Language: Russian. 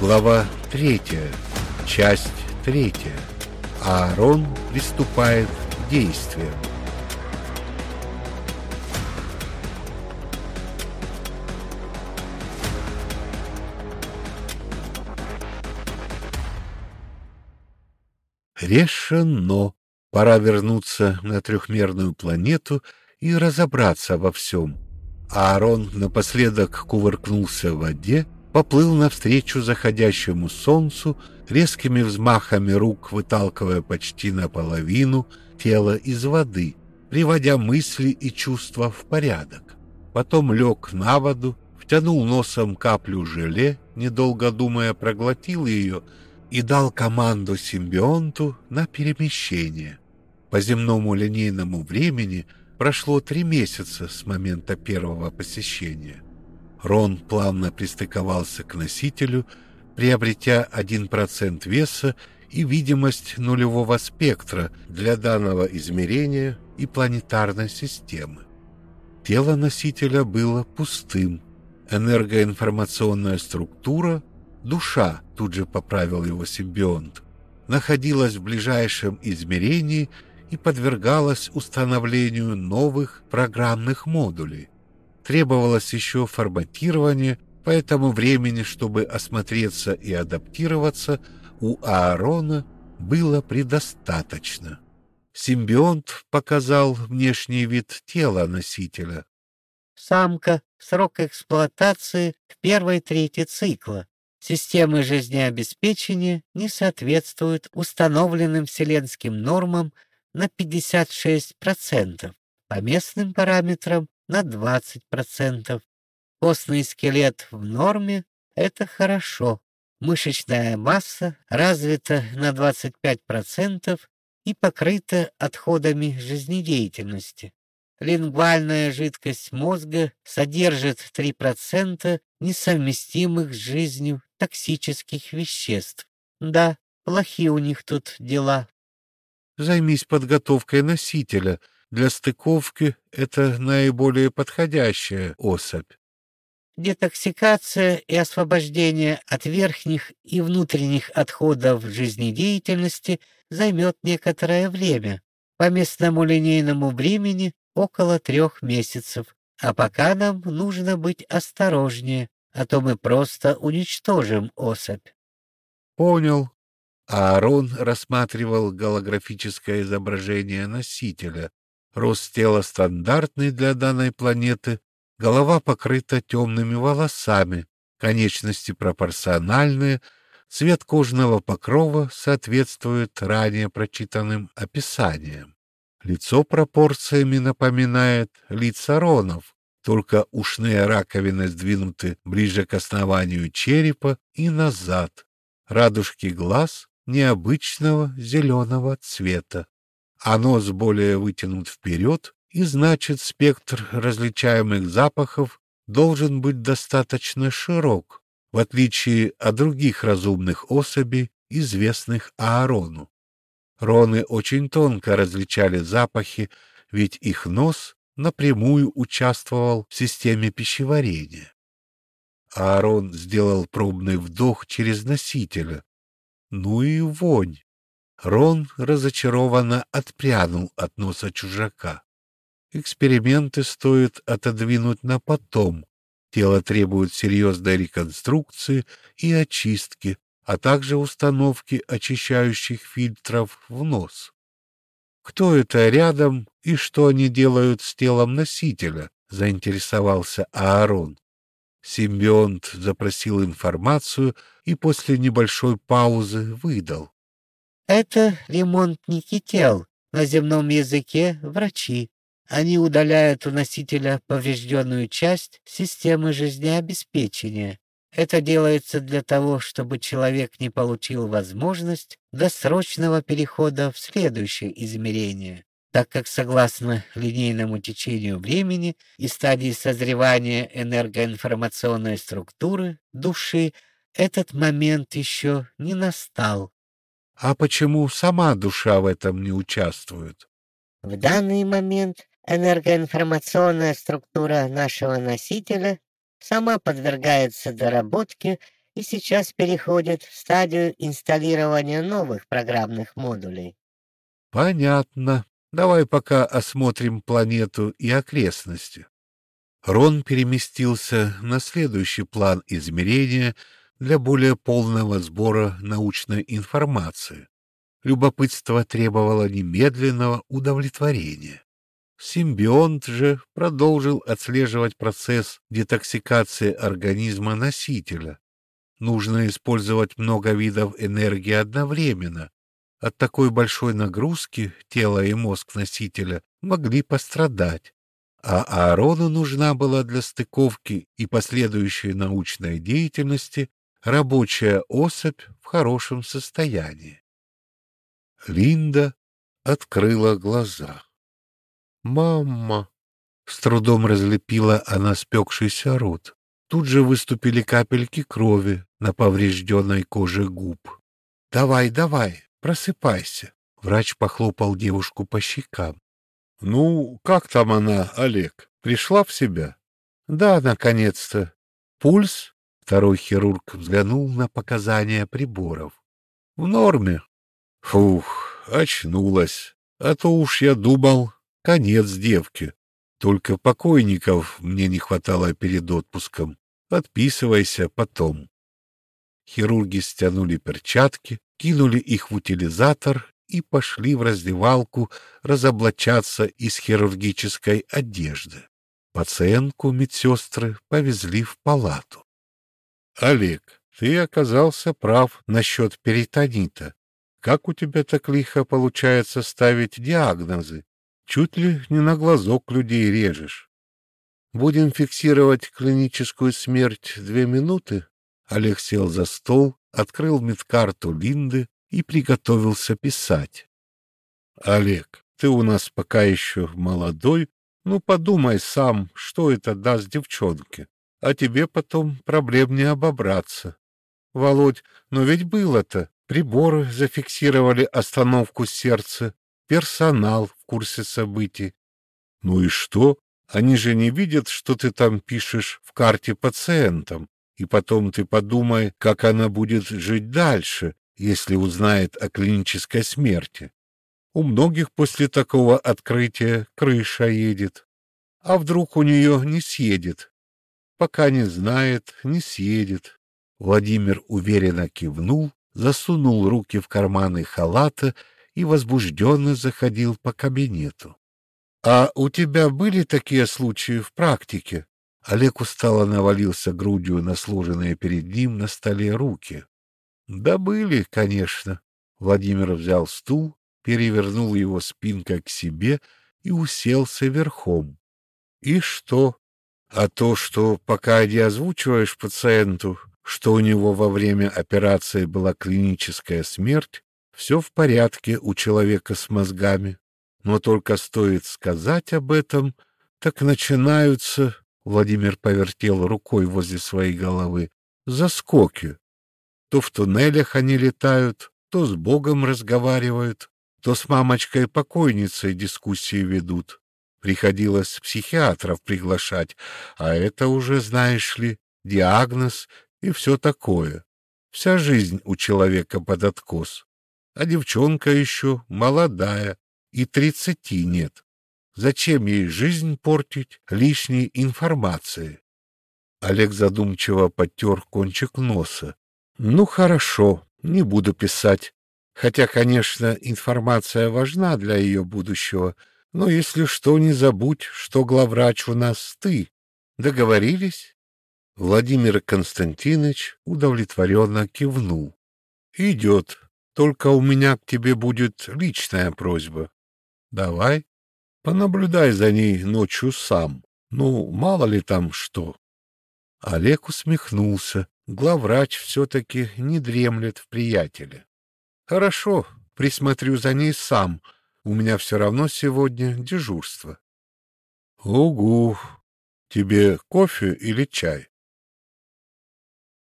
Глава 3. Часть 3. Аарон приступает к действиям. Решено. Пора вернуться на трехмерную планету и разобраться во всем. Аарон напоследок кувыркнулся в воде, поплыл навстречу заходящему солнцу, резкими взмахами рук выталкивая почти наполовину тело из воды, приводя мысли и чувства в порядок. Потом лег на воду, втянул носом каплю желе, недолго думая, проглотил ее и дал команду симбионту на перемещение. По земному линейному времени прошло три месяца с момента первого посещения. Рон плавно пристыковался к носителю, приобретя 1% веса и видимость нулевого спектра для данного измерения и планетарной системы. Тело носителя было пустым. Энергоинформационная структура, душа, тут же поправил его симбионт, находилась в ближайшем измерении и подвергалась установлению новых программных модулей требовалось еще форматирование, поэтому времени, чтобы осмотреться и адаптироваться, у Аарона было предостаточно. Симбионт показал внешний вид тела носителя. Самка, срок эксплуатации в первой трети цикла. Системы жизнеобеспечения не соответствуют установленным вселенским нормам на 56%. По местным параметрам на 20%. Костный скелет в норме — это хорошо. Мышечная масса развита на 25% и покрыта отходами жизнедеятельности. Лингвальная жидкость мозга содержит 3% несовместимых с жизнью токсических веществ. Да, плохие у них тут дела. Займись подготовкой носителя — для стыковки это наиболее подходящая особь. Детоксикация и освобождение от верхних и внутренних отходов жизнедеятельности займет некоторое время, по местному линейному времени около трех месяцев. А пока нам нужно быть осторожнее, а то мы просто уничтожим особь. Понял. Аарон рассматривал голографическое изображение носителя, Рост тела стандартный для данной планеты, голова покрыта темными волосами, конечности пропорциональные, цвет кожного покрова соответствует ранее прочитанным описаниям. Лицо пропорциями напоминает лица ронов, только ушные раковины сдвинуты ближе к основанию черепа и назад. Радужки глаз необычного зеленого цвета а нос более вытянут вперед, и значит спектр различаемых запахов должен быть достаточно широк, в отличие от других разумных особей, известных Аарону. Роны очень тонко различали запахи, ведь их нос напрямую участвовал в системе пищеварения. Аарон сделал пробный вдох через носителя. Ну и вонь! Рон разочарованно отпрянул от носа чужака. Эксперименты стоит отодвинуть на потом. Тело требует серьезной реконструкции и очистки, а также установки очищающих фильтров в нос. Кто это рядом и что они делают с телом носителя? заинтересовался Аарон. Симбионт запросил информацию и после небольшой паузы выдал. Это ремонтники тел, на земном языке врачи. Они удаляют у носителя поврежденную часть системы жизнеобеспечения. Это делается для того, чтобы человек не получил возможность досрочного перехода в следующее измерение, так как согласно линейному течению времени и стадии созревания энергоинформационной структуры души этот момент еще не настал. А почему сама душа в этом не участвует? В данный момент энергоинформационная структура нашего носителя сама подвергается доработке и сейчас переходит в стадию инсталлирования новых программных модулей. Понятно. Давай пока осмотрим планету и окрестности. Рон переместился на следующий план измерения для более полного сбора научной информации. Любопытство требовало немедленного удовлетворения. Симбионт же продолжил отслеживать процесс детоксикации организма носителя. Нужно использовать много видов энергии одновременно. От такой большой нагрузки тело и мозг носителя могли пострадать, а Аарону нужна была для стыковки и последующей научной деятельности рабочая особь в хорошем состоянии. Линда открыла глаза. «Мама!» — с трудом разлепила она спекшийся рот. Тут же выступили капельки крови на поврежденной коже губ. «Давай, давай, просыпайся!» Врач похлопал девушку по щекам. «Ну, как там она, Олег? Пришла в себя?» «Да, наконец-то. Пульс?» Второй хирург взглянул на показания приборов. «В норме». «Фух, очнулась. А то уж я думал, конец девки. Только покойников мне не хватало перед отпуском. Подписывайся потом». Хирурги стянули перчатки, кинули их в утилизатор и пошли в раздевалку разоблачаться из хирургической одежды. Пациентку медсестры повезли в палату. «Олег, ты оказался прав насчет перитонита. Как у тебя так лихо получается ставить диагнозы? Чуть ли не на глазок людей режешь. Будем фиксировать клиническую смерть две минуты?» Олег сел за стол, открыл медкарту Линды и приготовился писать. «Олег, ты у нас пока еще молодой, ну подумай сам, что это даст девчонке, а тебе потом проблем не обобраться. Володь, но ведь было-то, приборы зафиксировали остановку сердца, персонал в курсе событий. Ну и что? Они же не видят, что ты там пишешь в карте пациентам, и потом ты подумай, как она будет жить дальше, если узнает о клинической смерти. У многих после такого открытия крыша едет. А вдруг у нее не съедет? Пока не знает, не съедет. Владимир уверенно кивнул, засунул руки в карманы халата и возбужденно заходил по кабинету. — А у тебя были такие случаи в практике? Олег устало навалился грудью на сложенные перед ним на столе руки. Да были, конечно. Владимир взял стул, перевернул его спинкой к себе и уселся верхом. И что? А то, что пока не озвучиваешь пациенту, что у него во время операции была клиническая смерть, все в порядке у человека с мозгами. Но только стоит сказать об этом, так начинаются, Владимир повертел рукой возле своей головы, заскоки. То в туннелях они летают, то с Богом разговаривают, то с мамочкой-покойницей дискуссии ведут. Приходилось психиатров приглашать, а это уже, знаешь ли, диагноз и все такое. Вся жизнь у человека под откос. А девчонка еще молодая, и тридцати нет. Зачем ей жизнь портить лишней информацией? Олег задумчиво потер кончик носа. Ну, хорошо, не буду писать. Хотя, конечно, информация важна для ее будущего. Но если что, не забудь, что главврач у нас ты. Договорились? Владимир Константинович удовлетворенно кивнул. Идет. Только у меня к тебе будет личная просьба. Давай. Понаблюдай за ней ночью сам. Ну, мало ли там что. Олег усмехнулся. Главврач все-таки не дремлет в приятеле. Хорошо, присмотрю за ней сам. У меня все равно сегодня дежурство. Угу. Тебе кофе или чай?